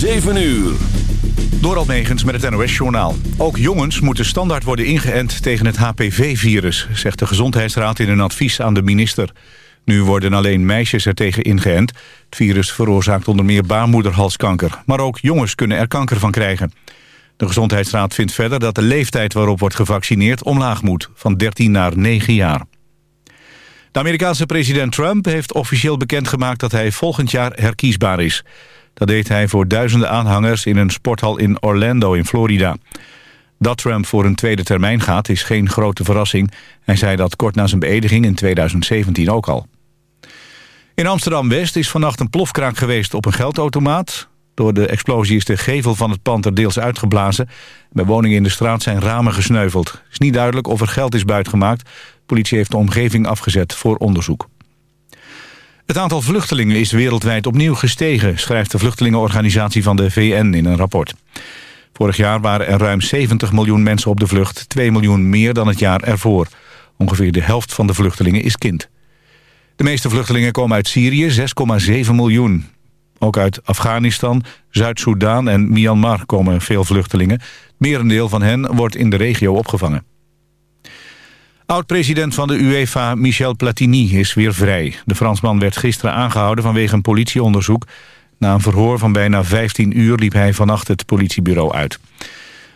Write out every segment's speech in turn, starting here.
7 uur. Door Almegens met het NOS-journaal. Ook jongens moeten standaard worden ingeënt tegen het HPV-virus... zegt de Gezondheidsraad in een advies aan de minister. Nu worden alleen meisjes er tegen ingeënt. Het virus veroorzaakt onder meer baarmoederhalskanker. Maar ook jongens kunnen er kanker van krijgen. De Gezondheidsraad vindt verder dat de leeftijd waarop wordt gevaccineerd omlaag moet... van 13 naar 9 jaar. De Amerikaanse president Trump heeft officieel bekendgemaakt... dat hij volgend jaar herkiesbaar is... Dat deed hij voor duizenden aanhangers in een sporthal in Orlando in Florida. Dat Trump voor een tweede termijn gaat is geen grote verrassing. Hij zei dat kort na zijn beëdiging in 2017 ook al. In Amsterdam-West is vannacht een plofkraak geweest op een geldautomaat. Door de explosie is de gevel van het pand er deels uitgeblazen. Bij woningen in de straat zijn ramen gesneuveld. Het is niet duidelijk of er geld is buitgemaakt. De politie heeft de omgeving afgezet voor onderzoek. Het aantal vluchtelingen is wereldwijd opnieuw gestegen... schrijft de vluchtelingenorganisatie van de VN in een rapport. Vorig jaar waren er ruim 70 miljoen mensen op de vlucht... 2 miljoen meer dan het jaar ervoor. Ongeveer de helft van de vluchtelingen is kind. De meeste vluchtelingen komen uit Syrië, 6,7 miljoen. Ook uit Afghanistan, Zuid-Soedan en Myanmar komen veel vluchtelingen. Merendeel van hen wordt in de regio opgevangen. Oud-president van de UEFA, Michel Platini, is weer vrij. De Fransman werd gisteren aangehouden vanwege een politieonderzoek. Na een verhoor van bijna 15 uur liep hij vannacht het politiebureau uit.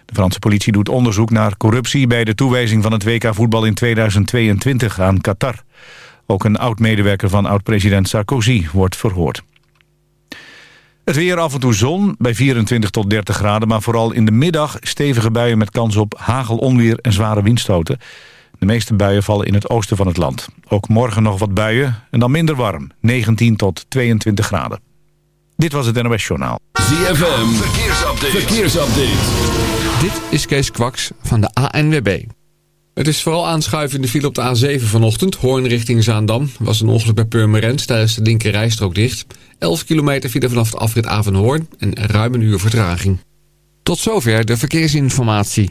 De Franse politie doet onderzoek naar corruptie... bij de toewijzing van het WK-voetbal in 2022 aan Qatar. Ook een oud-medewerker van oud-president Sarkozy wordt verhoord. Het weer af en toe zon, bij 24 tot 30 graden... maar vooral in de middag stevige buien met kans op hagel, onweer en zware windstoten... De meeste buien vallen in het oosten van het land. Ook morgen nog wat buien en dan minder warm. 19 tot 22 graden. Dit was het NOS Journaal. ZFM, verkeersupdate. verkeersupdate. Dit is Kees Kwaks van de ANWB. Het is vooral aanschuiven in de file op de A7 vanochtend. Hoorn richting Zaandam. was een ongeluk bij Purmerend tijdens de linker rijstrook dicht. 11 kilometer file vanaf de afrit Avenhoorn en ruim een uur vertraging. Tot zover de verkeersinformatie.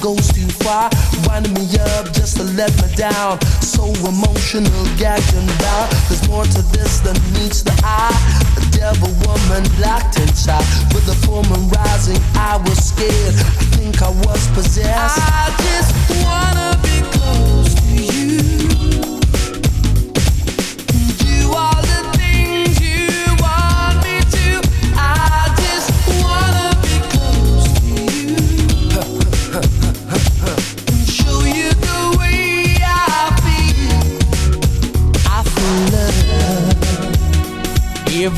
goes too far. Winding me up just to let me down. So emotional, gagging and. There's more to this than meets the eye. A devil woman locked inside. With the full moon rising, I was scared. I think I was possessed. I just wanna.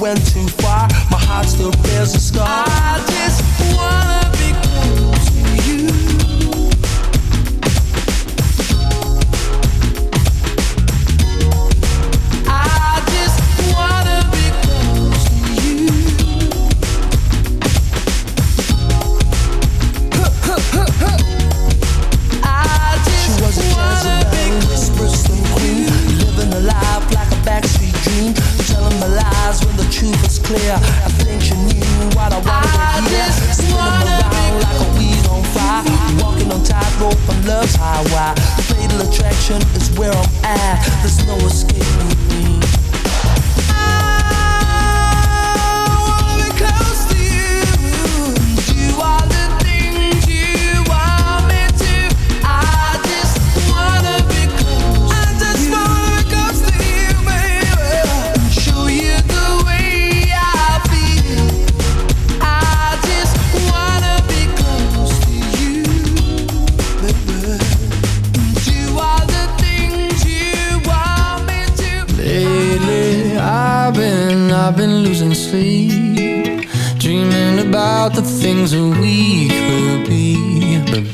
went too far.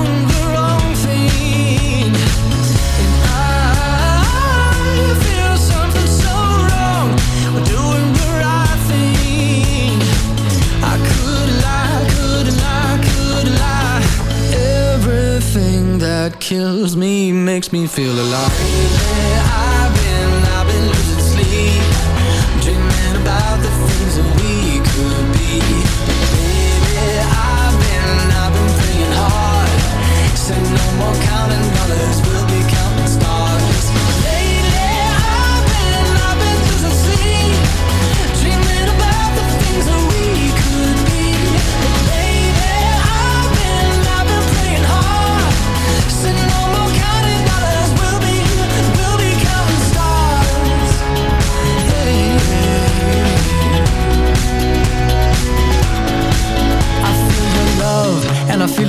the that kills me makes me feel alive. I've been, I've been losing sleep, dreaming about the things that we could be. Baby, I've been, I've been praying hard. Said no more counting dollars,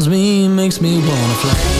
Drowns me makes me wanna fly.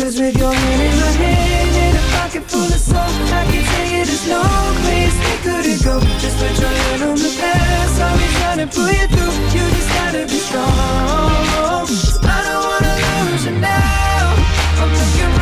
Cause with your hand in my hand and a pocket full of soap, I can tell you there's no place we could go. Just put your hand on the past, I'll be trying to pull you through. You just gotta be strong. I don't wanna lose you now. I'm looking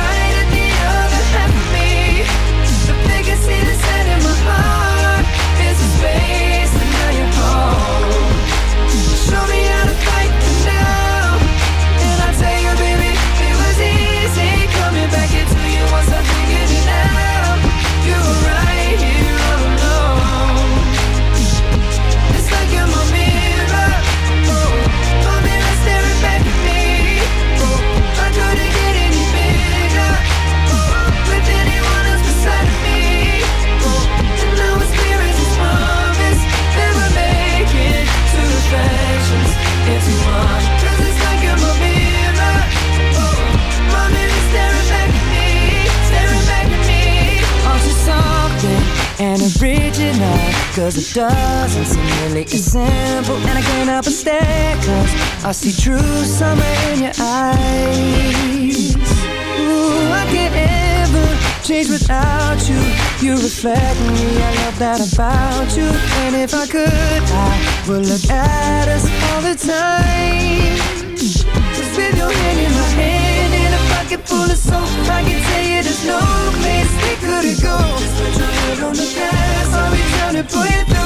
Cause it doesn't seem really as simple. And I can't help but stare Cause I see true summer in your eyes. Ooh, I can't ever change without you. You reflect me, I love that about you. And if I could, I would look at us all the time. Just with your hand in my hand In a pocket full of soap I can tell you there's no place we couldn't go. Just put your head on the ground Baby, put it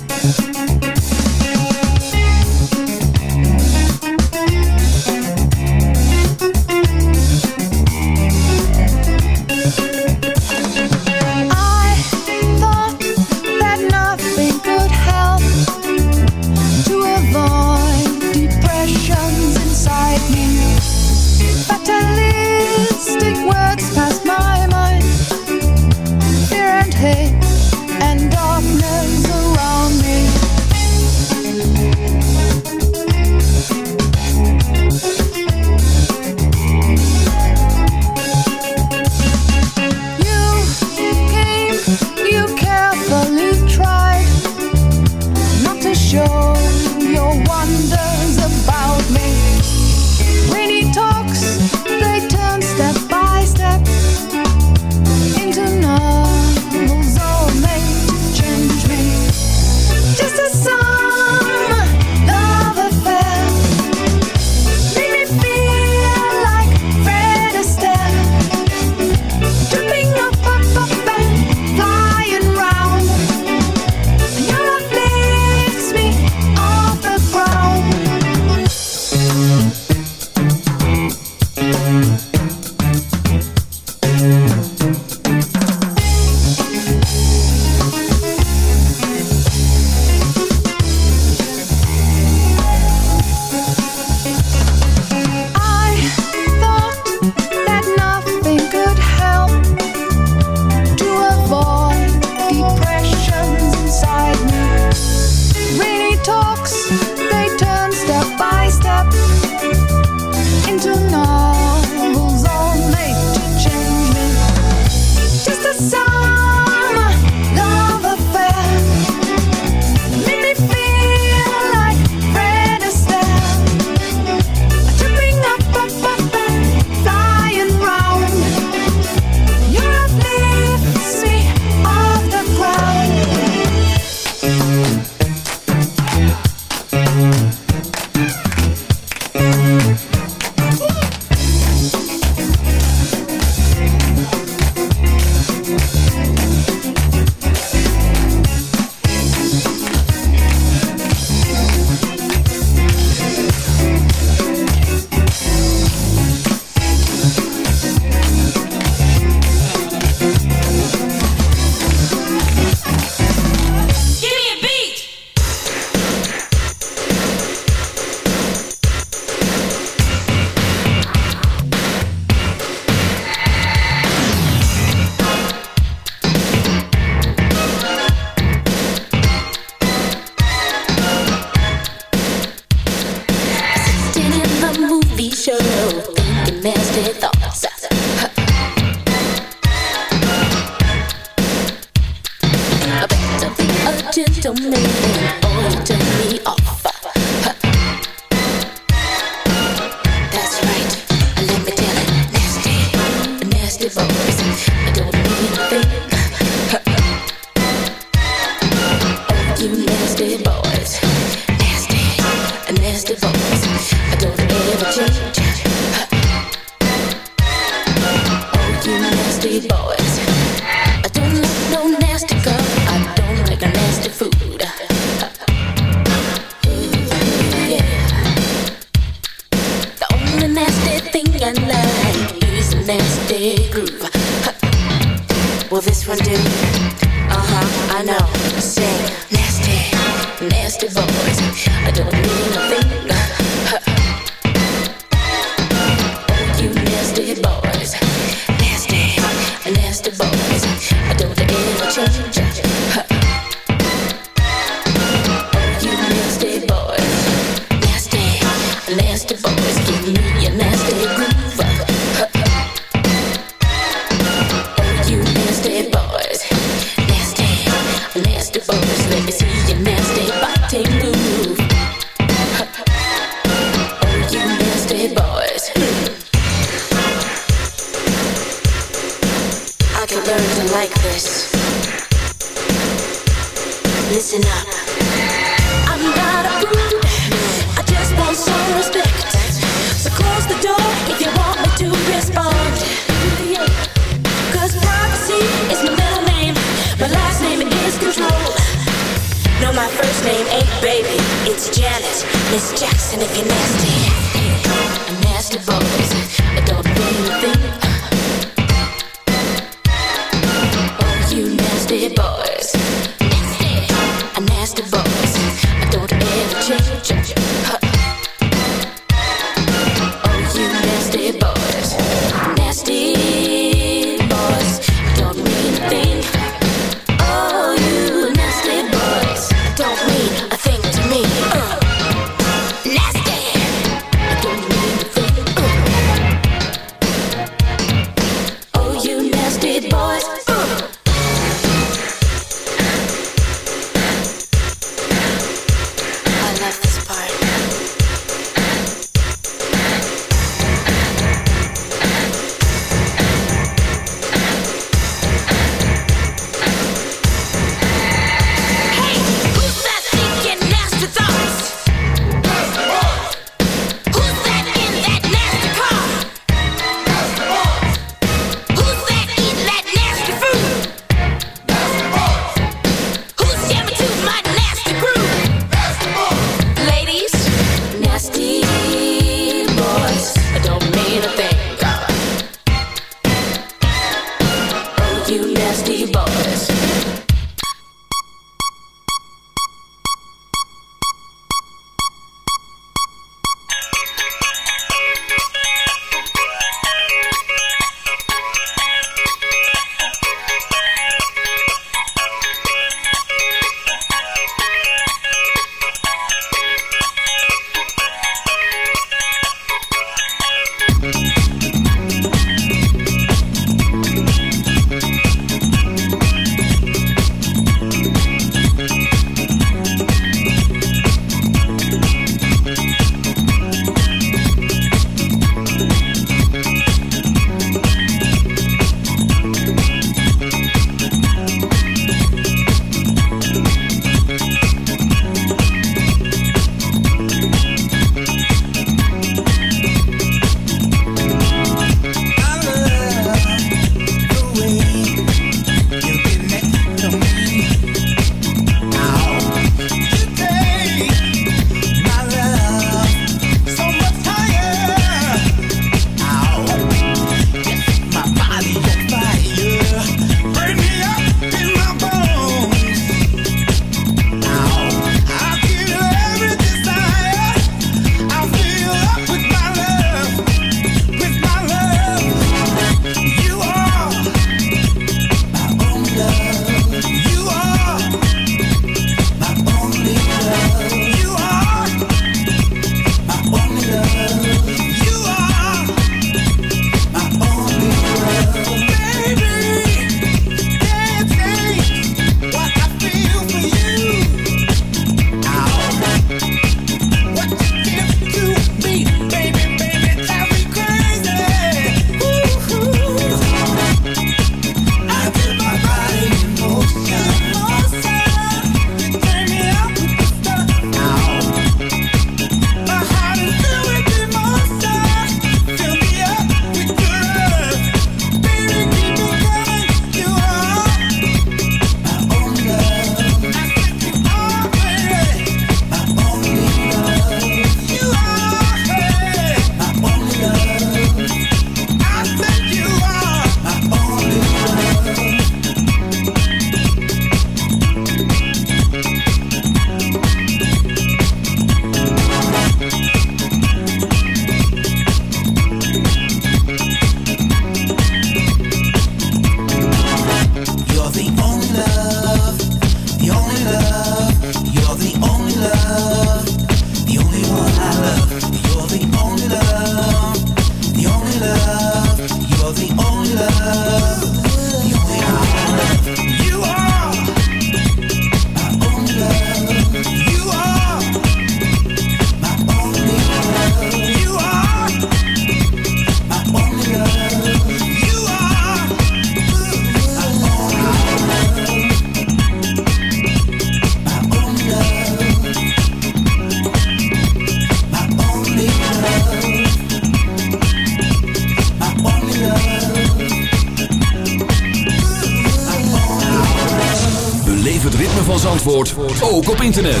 Zandvoort ook op internet.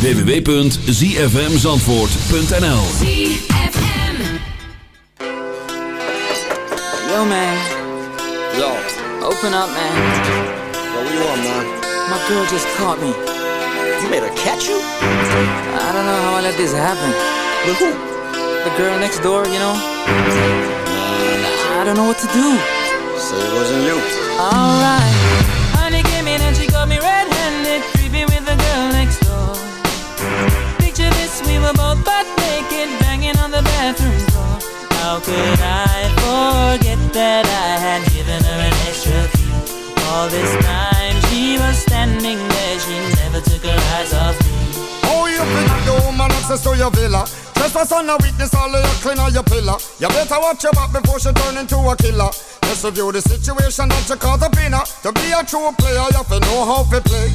www.zfmzandvoort.nl Yo, man. Yo. Open up, man. Yo, what you want, man? My girl just caught me. You made her catch you? I don't know how I let this happen. With who? The girl next door, you know? I don't know what to do. So it wasn't you. Alright. Banging on the bathroom floor. How could I forget that I had given her an extra key? All this time she was standing there, she never took her eyes off me. Oh, you think the woman access to your villa? Trespass on a witness, all of your clean on your pillar. You better watch your back before she turn into a killer. Just review the situation that you call the pinner. To be a true player, you have to know how to play.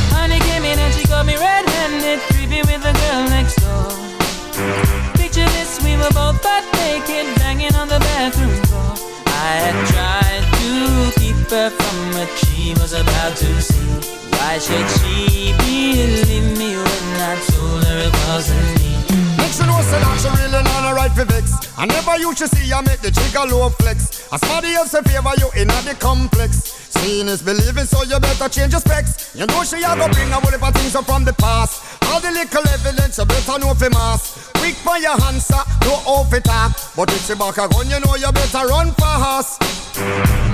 She got me red-handed, creepy with the girl next door. Picture this, we were both butt naked, banging on the bathroom floor. I had tried to keep her from what she was about to see. Why should she believe me when I told her it wasn't me? Make sure know say that she really not a right for vex. I never used to see her make the trigger low flex. As somebody else in favor you in the complex. Seeing is believing, so you better change your specs. You know she a go bring a whole heap of things up from the past. All the little evidence you better know for mass. Quick for your answer, no off it talk. But if she back a gun, you know you better run fast.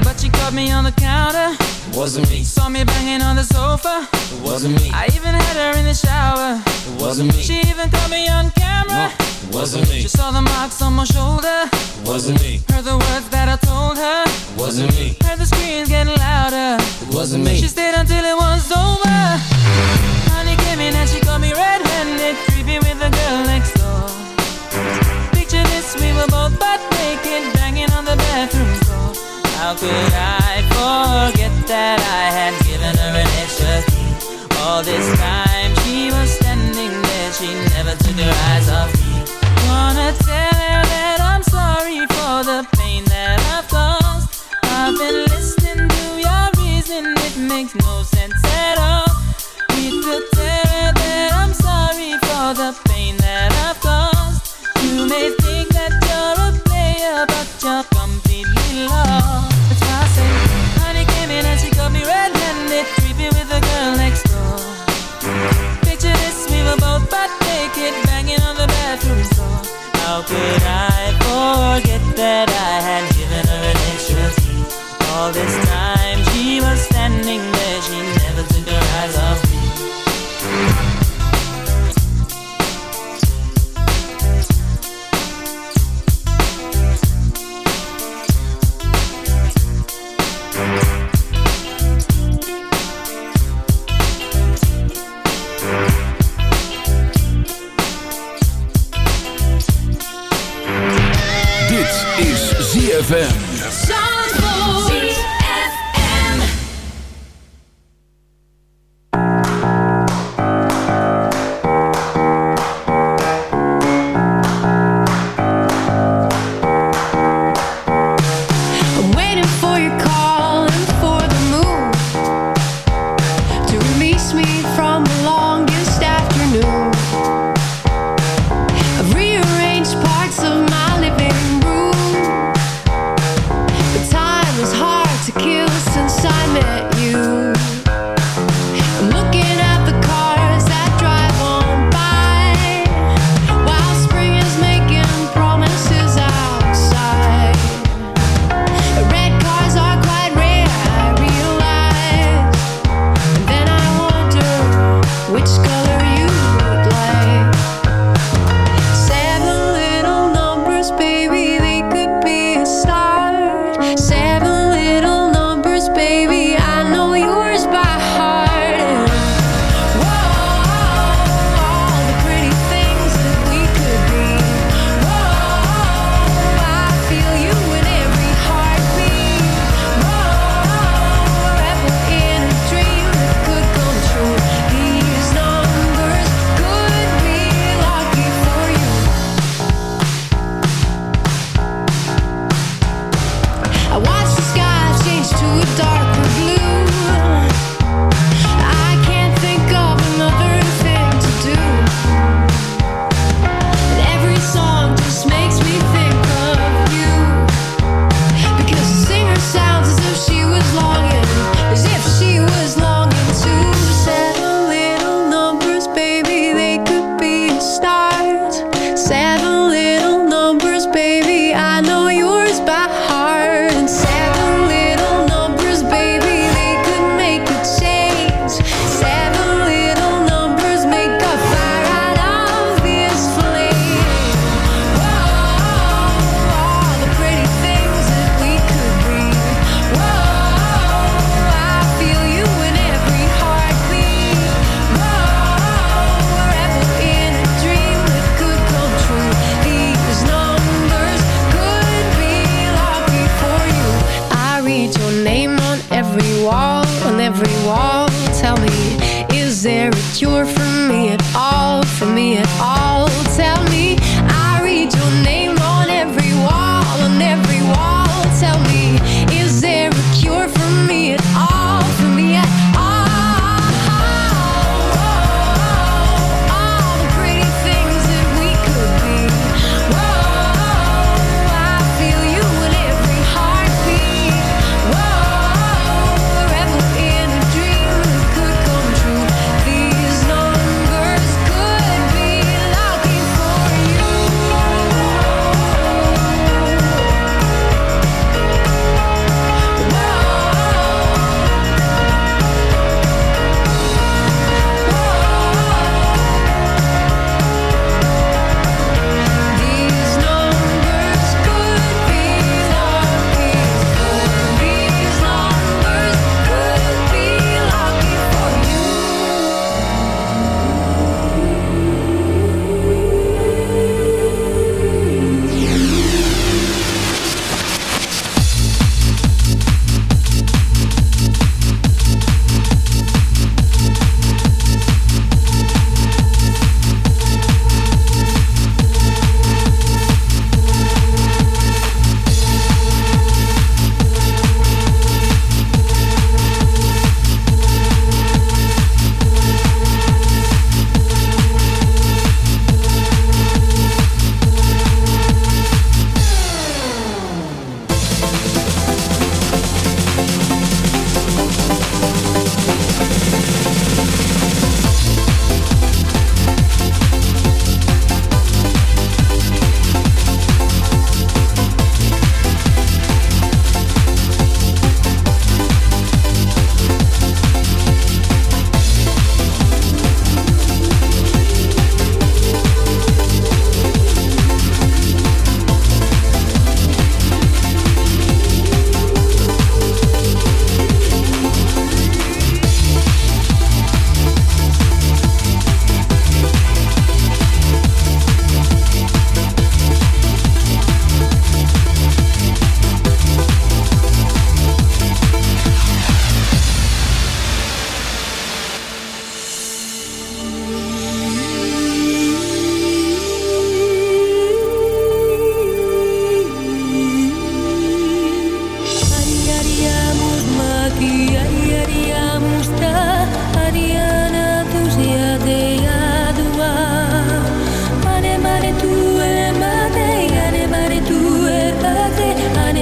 But she caught me on the counter. Wasn't me. Saw me banging on the sofa. It wasn't me. I even had her in the shower. It wasn't me. She even caught me on camera. It wasn't me. She saw the marks on my shoulder. It wasn't me. Heard the words that I told her. It wasn't me. Heard the screams getting louder. It wasn't me. She stayed until it was over. Honey and she got me red-handed, creepy with the girl next door. Picture this, we were both butt naked, banging on the bathroom floor. How could I forget that I had given her an extra key? All this time she was standing there, she never took her eyes off me. Wanna tell her that I'm sorry for the pain that I've caused. I've been listening to your reason, it makes no sense ZFM.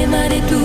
mare tu.